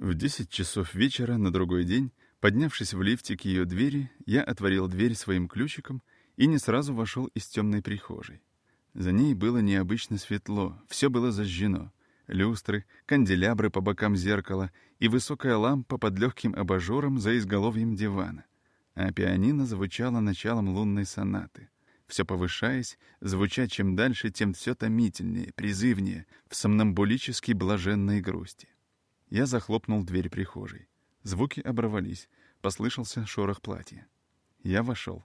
В десять часов вечера на другой день, поднявшись в лифте к ее двери, я отворил дверь своим ключиком и не сразу вошел из темной прихожей. За ней было необычно светло, все было зажжено. Люстры, канделябры по бокам зеркала и высокая лампа под легким абажуром за изголовьем дивана. А пианино звучало началом лунной сонаты. Все повышаясь, звуча чем дальше, тем все томительнее, призывнее, в сомнамбулически блаженной грусти. Я захлопнул дверь прихожей. Звуки оборвались, послышался шорох платья. Я вошел.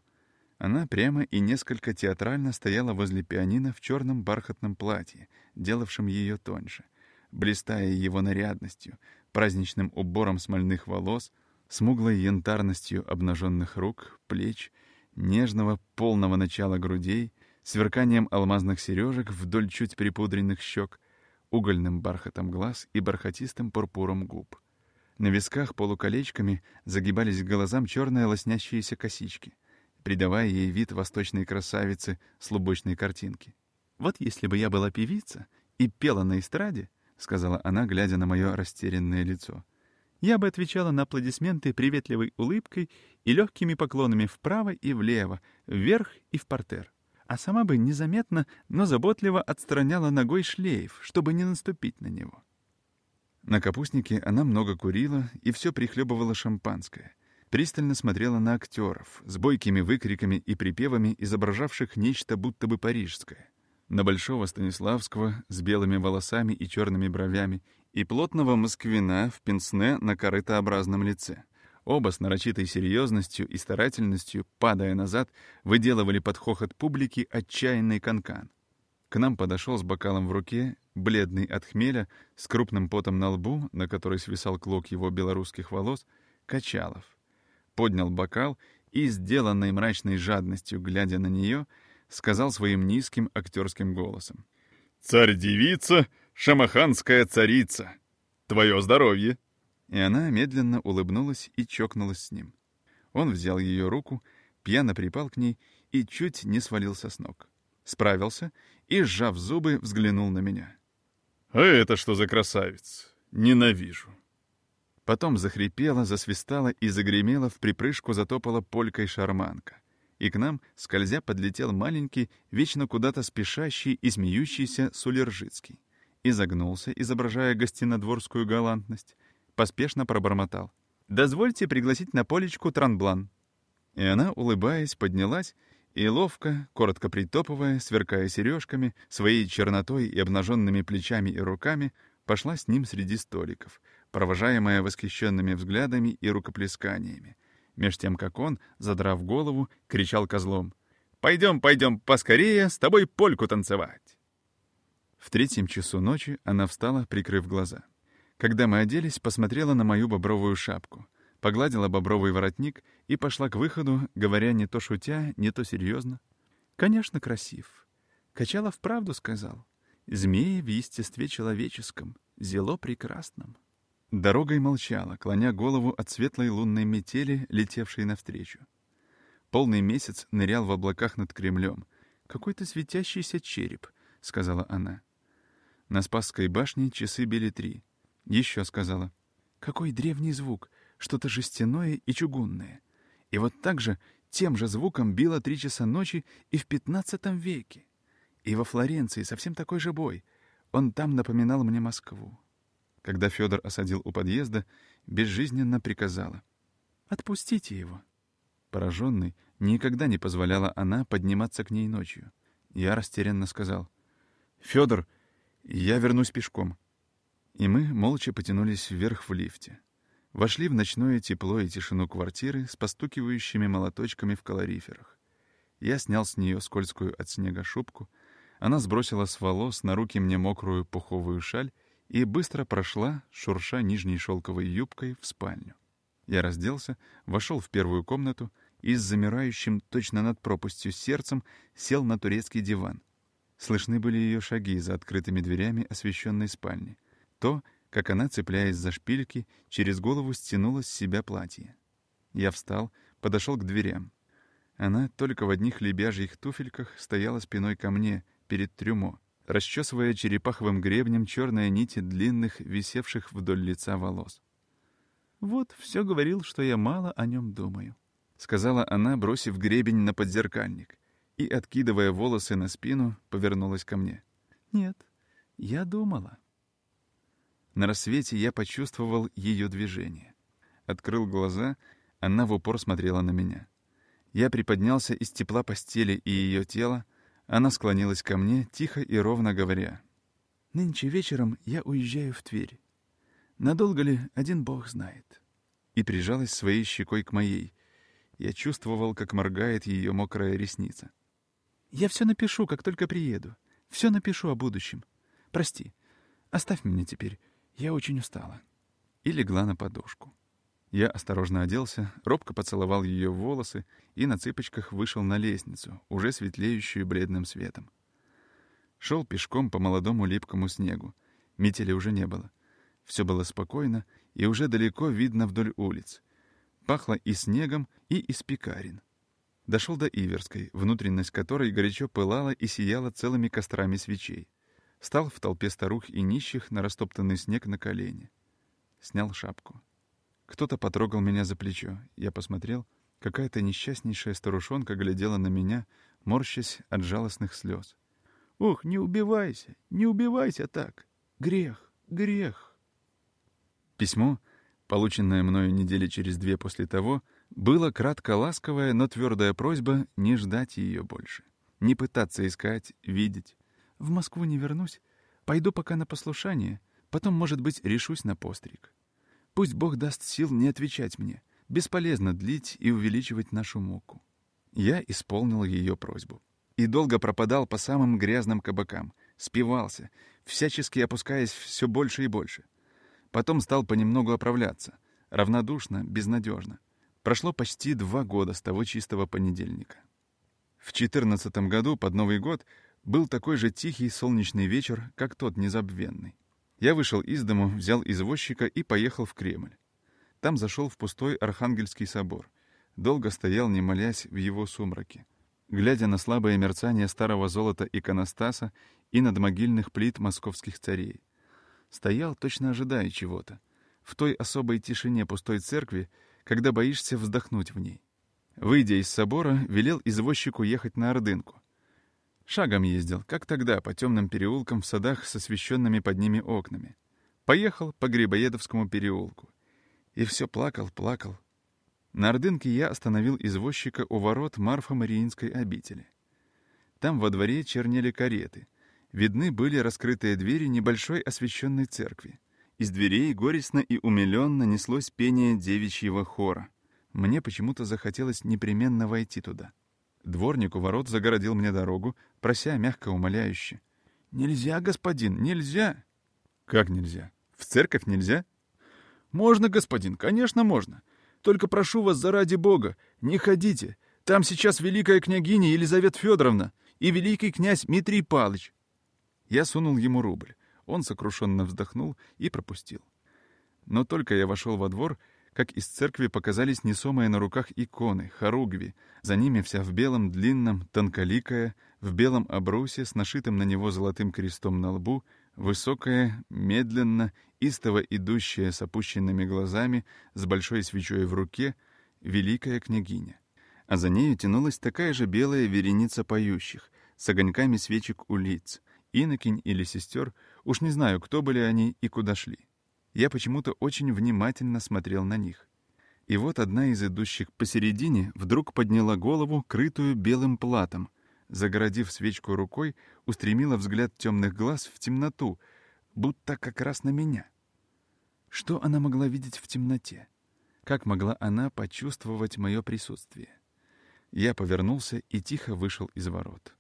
Она прямо и несколько театрально стояла возле пианино в черном бархатном платье, делавшем ее тоньше, блистая его нарядностью, праздничным убором смольных волос, смуглой янтарностью обнаженных рук, плеч, нежного полного начала грудей, сверканием алмазных сережек вдоль чуть припудренных щек, угольным бархатом глаз и бархатистым пурпуром губ. На висках полуколечками загибались к глазам черные лоснящиеся косички, придавая ей вид восточной красавицы с лубочной картинки. «Вот если бы я была певица и пела на эстраде», — сказала она, глядя на мое растерянное лицо, «я бы отвечала на аплодисменты приветливой улыбкой и легкими поклонами вправо и влево, вверх и в портер а сама бы незаметно, но заботливо отстраняла ногой шлейф, чтобы не наступить на него. На капустнике она много курила и все прихлебывала шампанское. Пристально смотрела на актеров с бойкими выкриками и припевами, изображавших нечто будто бы парижское. На Большого Станиславского с белыми волосами и черными бровями и плотного москвина в пенсне на корытообразном лице — Оба с нарочитой серьезностью и старательностью, падая назад, выделывали под хохот публики отчаянный канкан. К нам подошел с бокалом в руке, бледный от хмеля, с крупным потом на лбу, на который свисал клок его белорусских волос, Качалов. Поднял бокал и, сделанной мрачной жадностью, глядя на нее, сказал своим низким актерским голосом. «Царь-девица, шамаханская царица! Твое здоровье!» И она медленно улыбнулась и чокнулась с ним. Он взял ее руку, пьяно припал к ней и чуть не свалился с ног. Справился и, сжав зубы, взглянул на меня. «А это что за красавец? Ненавижу!» Потом захрипела, засвистала и загремела, в припрыжку затопала полькой шарманка. И к нам, скользя, подлетел маленький, вечно куда-то спешащий и смеющийся Сулержицкий. И загнулся, изображая гостинодворскую галантность, поспешно пробормотал. «Дозвольте пригласить на полечку транблан». И она, улыбаясь, поднялась и ловко, коротко притопывая, сверкая сережками, своей чернотой и обнаженными плечами и руками, пошла с ним среди столиков, провожаемая восхищенными взглядами и рукоплесканиями, меж тем, как он, задрав голову, кричал козлом «Пойдем, пойдем, поскорее, с тобой польку танцевать!» В третьем часу ночи она встала, прикрыв глаза. Когда мы оделись, посмотрела на мою бобровую шапку, погладила бобровый воротник и пошла к выходу, говоря не то шутя, не то серьезно. «Конечно, красив. Качалов правду сказал. Змеи в естестве человеческом, зело прекрасном». Дорогой молчала, клоня голову от светлой лунной метели, летевшей навстречу. Полный месяц нырял в облаках над Кремлем. «Какой-то светящийся череп», — сказала она. На Спасской башне часы били три — еще сказала. Какой древний звук, что-то жестяное и чугунное. И вот так же тем же звуком било три часа ночи и в пятнадцатом веке. И во Флоренции совсем такой же бой. Он там напоминал мне Москву. Когда Федор осадил у подъезда, безжизненно приказала. «Отпустите его». Пораженный, никогда не позволяла она подниматься к ней ночью. Я растерянно сказал. «Федор, я вернусь пешком. И мы молча потянулись вверх в лифте. Вошли в ночное тепло и тишину квартиры с постукивающими молоточками в калориферах. Я снял с нее скользкую от снега шубку, она сбросила с волос на руки мне мокрую пуховую шаль и быстро прошла, шурша нижней шелковой юбкой, в спальню. Я разделся, вошел в первую комнату и с замирающим точно над пропастью сердцем сел на турецкий диван. Слышны были ее шаги за открытыми дверями освещенной спальни то, как она, цепляясь за шпильки, через голову стянула с себя платье. Я встал, подошел к дверям. Она только в одних лебяжьих туфельках стояла спиной ко мне, перед трюмо, расчесывая черепаховым гребнем черные нити длинных, висевших вдоль лица волос. Вот, все говорил, что я мало о нем думаю», — сказала она, бросив гребень на подзеркальник, и, откидывая волосы на спину, повернулась ко мне. «Нет, я думала». На рассвете я почувствовал ее движение. Открыл глаза, она в упор смотрела на меня. Я приподнялся из тепла постели и ее тела, она склонилась ко мне, тихо и ровно говоря. «Нынче вечером я уезжаю в Тверь. Надолго ли, один бог знает». И прижалась своей щекой к моей. Я чувствовал, как моргает ее мокрая ресница. «Я все напишу, как только приеду. Все напишу о будущем. Прости, оставь меня теперь. Я очень устала». И легла на подушку. Я осторожно оделся, робко поцеловал ее в волосы и на цыпочках вышел на лестницу, уже светлеющую бледным светом. Шел пешком по молодому липкому снегу. Метели уже не было. Все было спокойно и уже далеко видно вдоль улиц. Пахло и снегом, и из пекарен. Дошел до Иверской, внутренность которой горячо пылала и сияла целыми кострами свечей. Стал в толпе старух и нищих на растоптанный снег на колени. Снял шапку. Кто-то потрогал меня за плечо. Я посмотрел. Какая-то несчастнейшая старушонка глядела на меня, морщась от жалостных слез. «Ох, не убивайся, не убивайся так! Грех, грех!» Письмо, полученное мною недели через две после того, было кратко ласковая, но твердая просьба не ждать ее больше, не пытаться искать, видеть. «В Москву не вернусь, пойду пока на послушание, потом, может быть, решусь на постриг. Пусть Бог даст сил не отвечать мне. Бесполезно длить и увеличивать нашу муку. Я исполнил ее просьбу. И долго пропадал по самым грязным кабакам. Спивался, всячески опускаясь все больше и больше. Потом стал понемногу оправляться. Равнодушно, безнадежно. Прошло почти два года с того чистого понедельника. В четырнадцатом году, под Новый год, был такой же тихий солнечный вечер, как тот незабвенный. Я вышел из дому, взял извозчика и поехал в Кремль. Там зашел в пустой Архангельский собор. Долго стоял, не молясь, в его сумраке. Глядя на слабое мерцание старого золота иконостаса и над могильных плит московских царей. Стоял, точно ожидая чего-то. В той особой тишине пустой церкви, когда боишься вздохнуть в ней. Выйдя из собора, велел извозчику ехать на Ордынку. Шагом ездил, как тогда, по темным переулкам в садах с освещенными под ними окнами. Поехал по Грибоедовскому переулку. И все плакал, плакал. На Ордынке я остановил извозчика у ворот Марфа-Мариинской обители. Там во дворе чернели кареты. Видны были раскрытые двери небольшой освещенной церкви. Из дверей горестно и умиленно неслось пение девичьего хора. Мне почему-то захотелось непременно войти туда. Дворник у ворот загородил мне дорогу, прося мягко умоляюще. «Нельзя, господин, нельзя!» «Как нельзя? В церковь нельзя?» «Можно, господин, конечно, можно. Только прошу вас, заради Бога, не ходите. Там сейчас великая княгиня Елизавета Федоровна и великий князь Дмитрий Палыч». Я сунул ему рубль. Он сокрушенно вздохнул и пропустил. Но только я вошел во двор, как из церкви показались несомые на руках иконы, хоругви, за ними вся в белом, длинном, тонколикая, в белом обрусе с нашитым на него золотым крестом на лбу, высокая, медленно, истово идущая с опущенными глазами, с большой свечой в руке, великая княгиня. А за нею тянулась такая же белая вереница поющих, с огоньками свечек у лиц, инокинь или сестер, уж не знаю, кто были они и куда шли я почему-то очень внимательно смотрел на них. И вот одна из идущих посередине вдруг подняла голову, крытую белым платом, загородив свечку рукой, устремила взгляд темных глаз в темноту, будто как раз на меня. Что она могла видеть в темноте? Как могла она почувствовать мое присутствие? Я повернулся и тихо вышел из ворот.